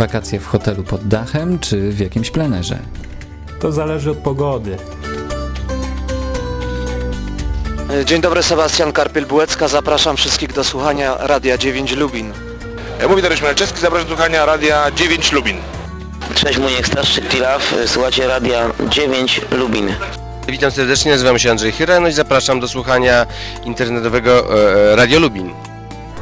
Wakacje w hotelu pod dachem czy w jakimś plenerze? To zależy od pogody. Dzień dobry, Sebastian Karpiel-Bułecka. Zapraszam wszystkich do słuchania Radia 9 Lubin. Mówi Dariusz Malczewski, zapraszam do słuchania Radia 9 Lubin. Cześć, Muniek Staszczyk, Pilaf. Słuchacie Radia 9 Lubin. Witam serdecznie, nazywam się Andrzej Chyra, no i zapraszam do słuchania internetowego e, Radio Lubin.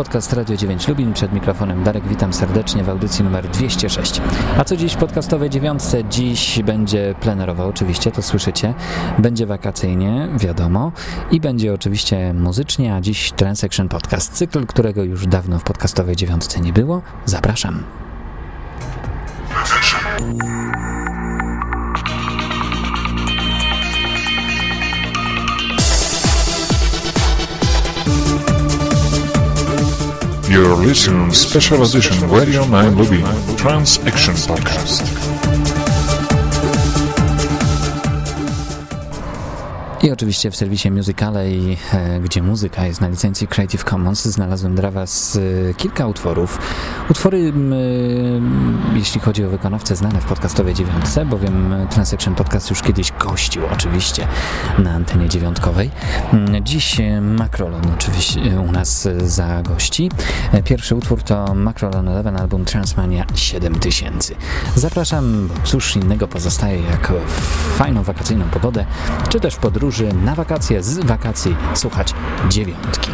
Podcast Radio 9 Lubin, przed mikrofonem Darek, witam serdecznie w audycji numer 206. A co dziś w podcastowej dziewiątce? Dziś będzie plenerowo, oczywiście, to słyszycie. Będzie wakacyjnie, wiadomo. I będzie oczywiście muzycznie, a dziś Transaction Podcast, cykl, którego już dawno w podcastowej dziewiątce nie było. Zapraszam. You're listening Special Edition Radio 9 Lubin Trans Action Podcast. I oczywiście w serwisie Musicalej, e, gdzie muzyka jest na licencji Creative Commons, znalazłem dla Was e, kilka utworów. Utwory, e, jeśli chodzi o wykonawcę, znane w podcastowej dziewiątce, bowiem Transaction Podcast już kiedyś gościł oczywiście na antenie dziewiątkowej. Mm, Dziś Macrolon oczywiście u nas za gości. E, Pierwszy utwór to Macrolon 11 album Transmania 7000. Zapraszam, cóż innego pozostaje jak fajną wakacyjną pogodę, czy też w podróży na wakacje z wakacji słuchać dziewiątki.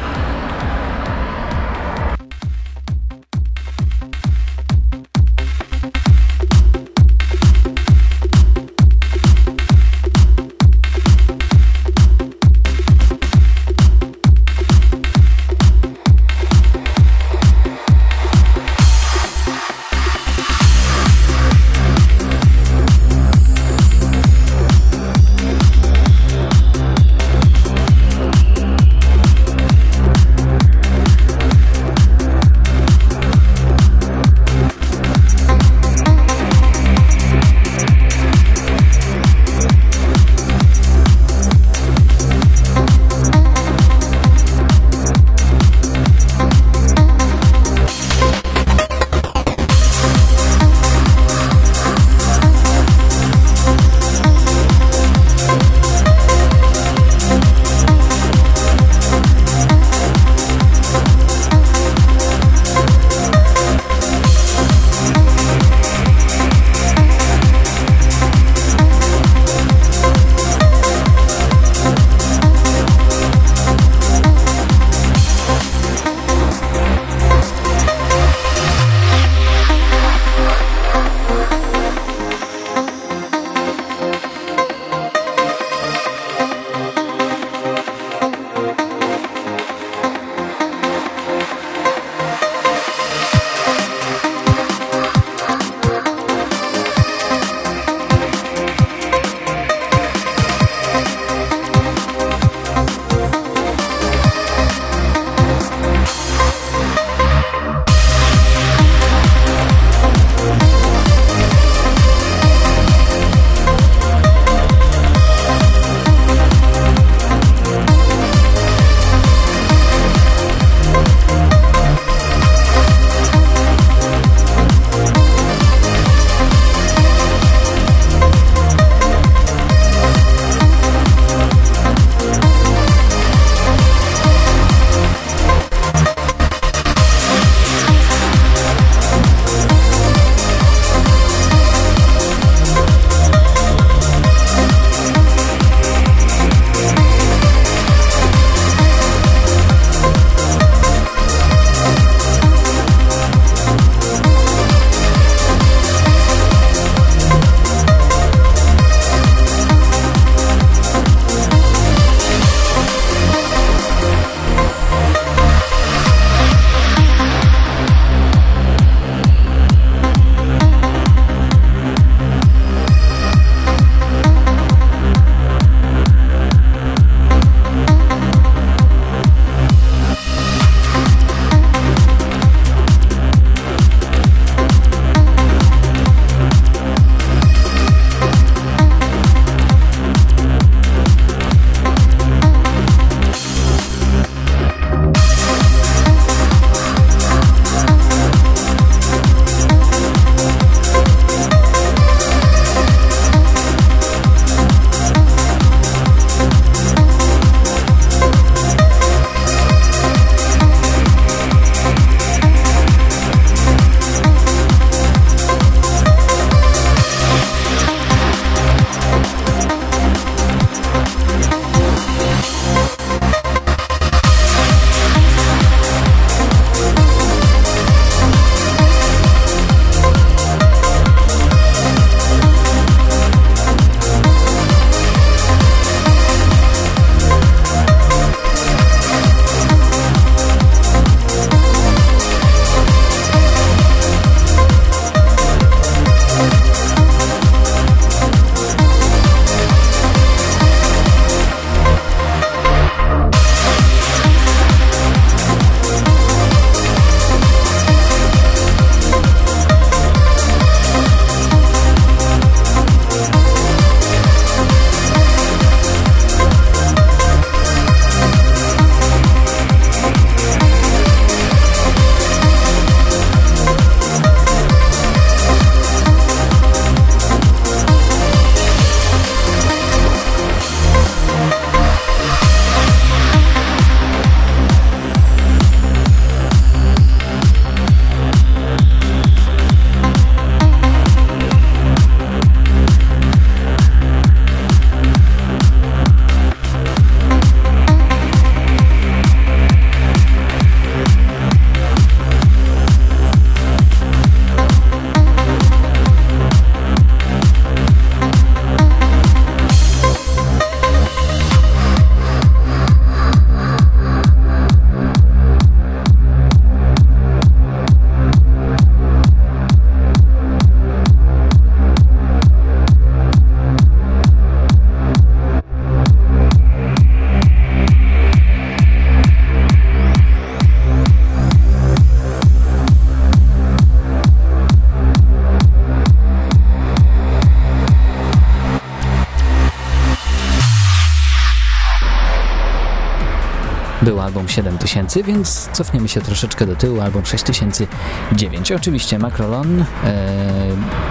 7000, więc cofniemy się troszeczkę do tyłu, album 6009. Oczywiście Macrolon, e,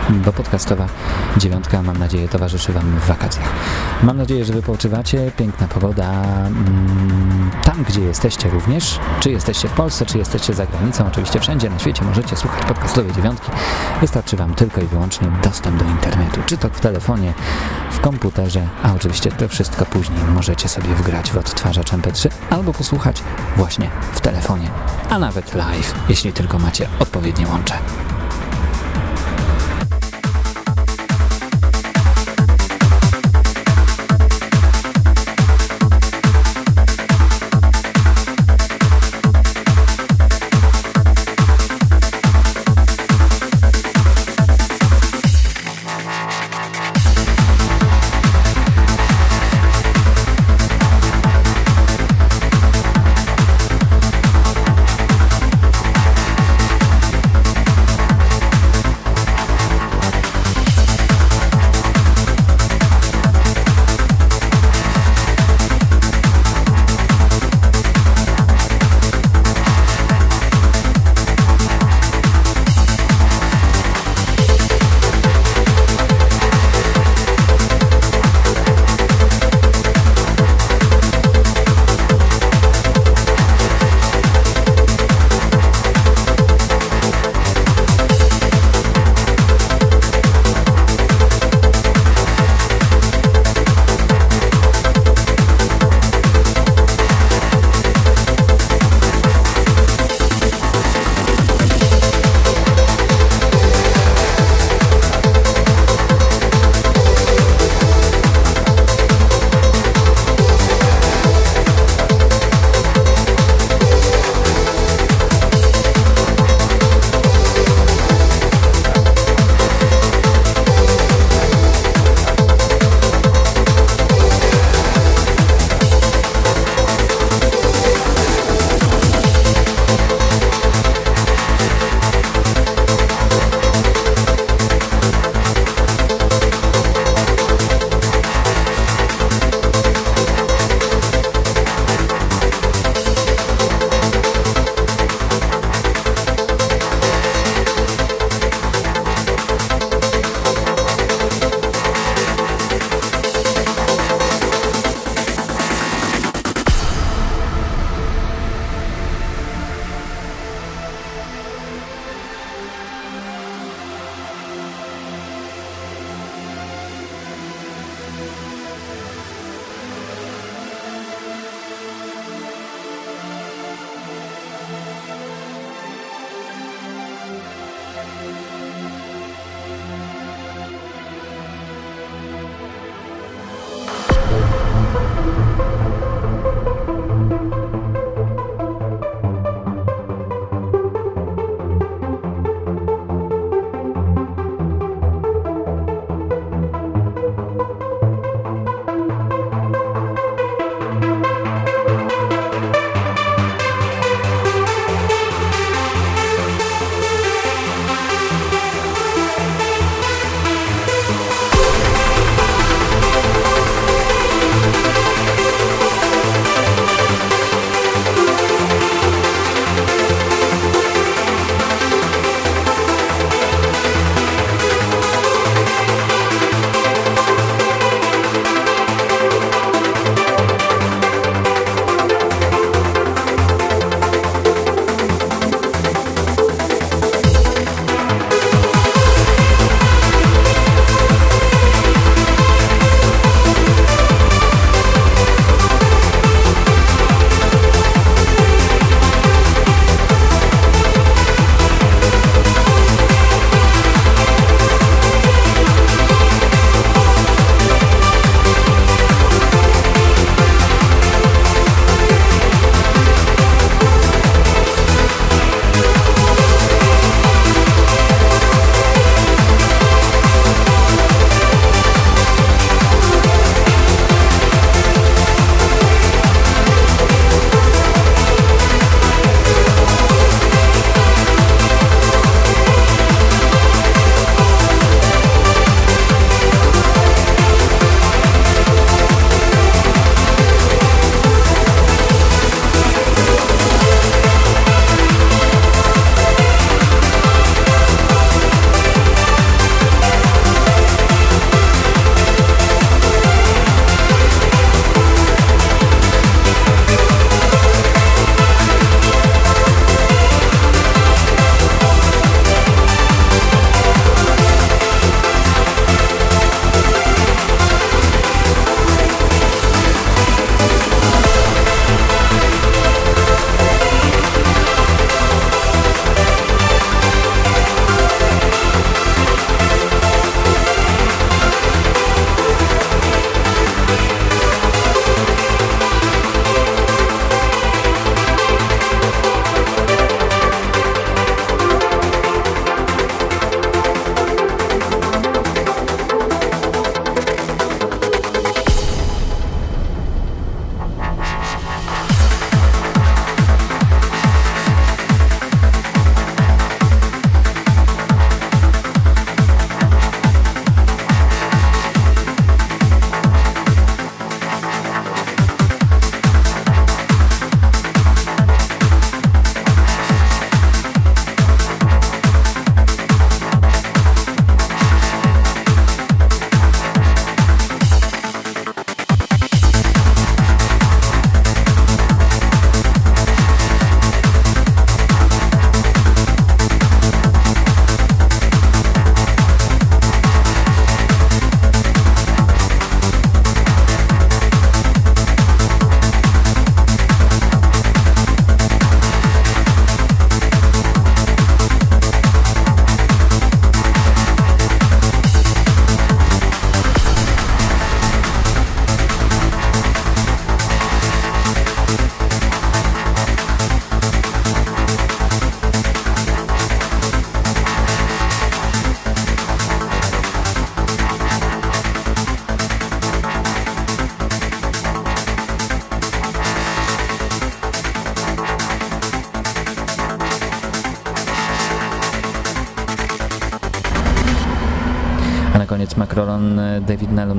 bo podcastowa dziewiątka, mam nadzieję, towarzyszy Wam w wakacjach. Mam nadzieję, że wypoczywacie, piękna pogoda mm, tam, gdzie jesteście również, czy jesteście w Polsce, czy jesteście za granicą, oczywiście wszędzie na świecie możecie słuchać podcastowej dziewiątki. Wystarczy Wam tylko i wyłącznie dostęp do internetu, czy to w telefonie, w komputerze, a oczywiście to wszystko później możecie sobie wgrać w odtwarzacz MP3 albo posłuchać właśnie w telefonie, a nawet live, jeśli tylko macie odpowiednie łącze.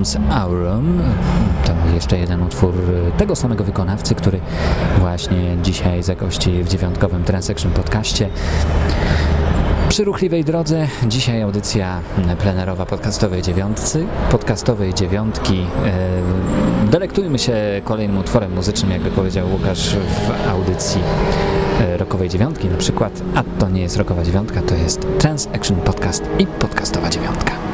Nellum's Aurum. To jeszcze jeden utwór tego samego wykonawcy, który właśnie dzisiaj zagości w dziewiątkowym Transaction podcaście. Przy ruchliwej drodze dzisiaj audycja plenerowa podcastowej dziewiątcy, podcastowej dziewiątki. E, delektujmy się kolejnym utworem muzycznym, jakby powiedział Łukasz w audycji e, rokowej dziewiątki na przykład, a to nie jest rokowa dziewiątka, to jest Trans Action Podcast i podcastowa dziewiątka.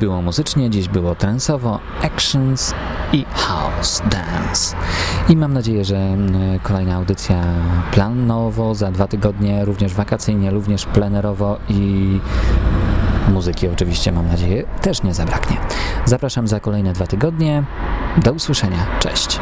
Było muzycznie, dziś było transowo, actions i house dance. I mam nadzieję, że mm, kolejna audycja planowo za dwa tygodnie, również wakacyjnie, również plenerowo i muzyki oczywiście mam nadzieję też nie zabraknie. Zapraszam za kolejne dwa tygodnie. Do usłyszenia. Cześć.